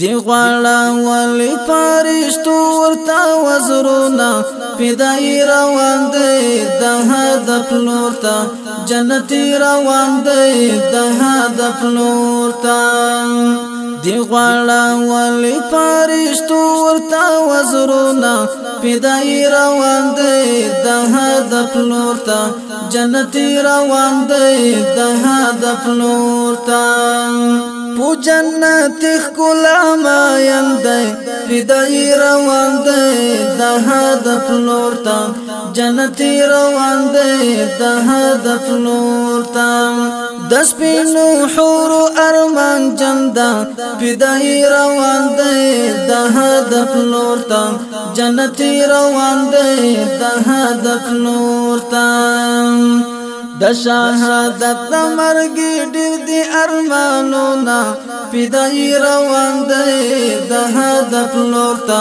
دی غواړه ولې پرشتو ورته وزرونه پیدای روان دی د هدف لور ته جنتی روان دی د هدف لور ته دی غواړه ولې پرشتو ورته وزرونه پیدای روان دی د هدف لور ته جنتی روان دی د هدف لور ته پو جنت کلا ما یندای فدای روان دی د هدا فلور تا جنت روان دی د هدا فلور تا د سپینو حور ارمان جندا فدای روان دی د هدا فلور تا جنت روان دی د هدا فلور تا د شهادت د مرګ ډېر دي ارمانونه پیدای روان دی د هدف لور ته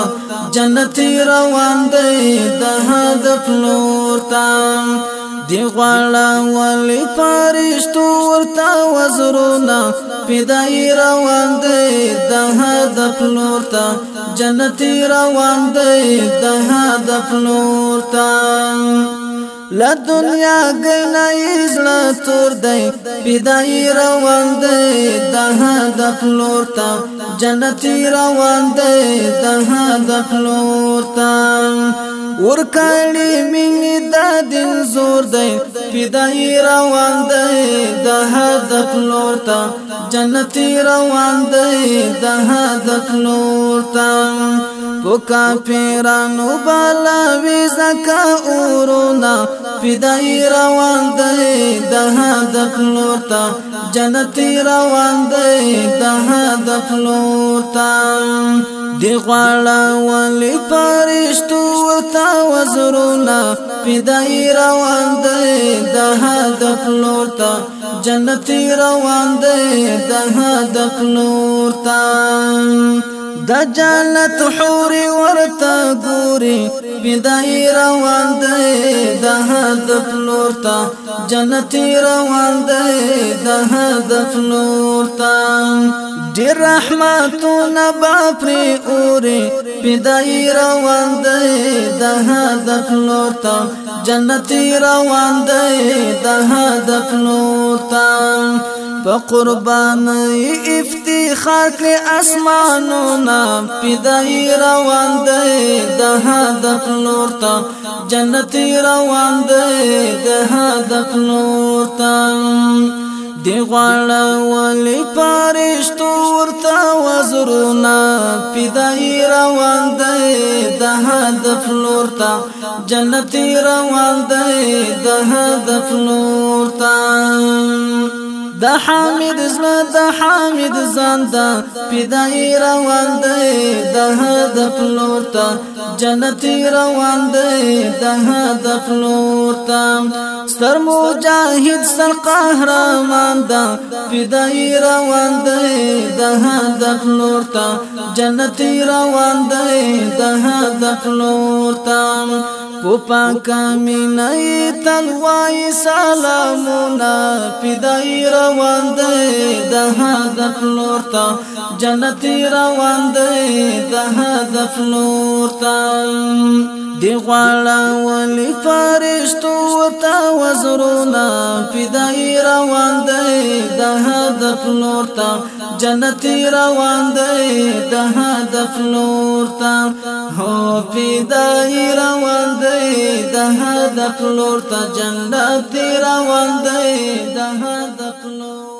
جنت روان دی د هدف لور ته دی غواړه ولې فرشتو ورته وزرونه پیدای روان دی د هدف لور ته جنت روان دی د هدف لور ته لا دنیا گنا ازلا تور دی پیدای روان دی دها دخلور تا جنتی روان دی دها دخلور تا ورکاړي مين دا دین زور دی پیدای روان دی د هدف لور ته جنت روان دی د هدف لور ته پوکا پیرانو بالا وی زکا اورونا پیدای روان دی د هدف لور ته جنت روان دی د هدف لور ته دی غواړه ولې فرشتو وتا وزرونا پیدای روان دی د هدف لور ته جنت روان دی د هدف لور ته د جنت حور ورته ګوري بدای روان دی د هد فلور ته جنت روان دی د هد فلور ته ډیر رحمتونه بپر اوري بدای روان دی د هد فلور ته جنت روان دی د د هدف نور تام په قربان افتخار کړ اسمانونه پیدای روان دی د هدف نور تام جنت روان دی د هدف نور تام دی غواړه ولې پرشتو ورته وزرونه پیدای روان دی د هدف لور ته جنتی روان دی د هدف لور ته د حامد زړه د حامد ځان دا پیدای روان دی د هدف لور ته جنت روان دی د هدف لور ته ستر مجاهد سر قهرمان دا پیدای روان دی د هدف لور ته جنت روان دی د هدف لور ته په پاکه مینه تل وای سلامونه پیدای روان دی د هدف لور ته جنتی روان دی د هدف لور ته دی غواړه ولی فرشتو ته وزرونه پیدای روان دی د هدف لور ته جنتی روان دی د هدف لور ته هو پیدای روان دی د هدف لور ته جنت روان دی د هدف لور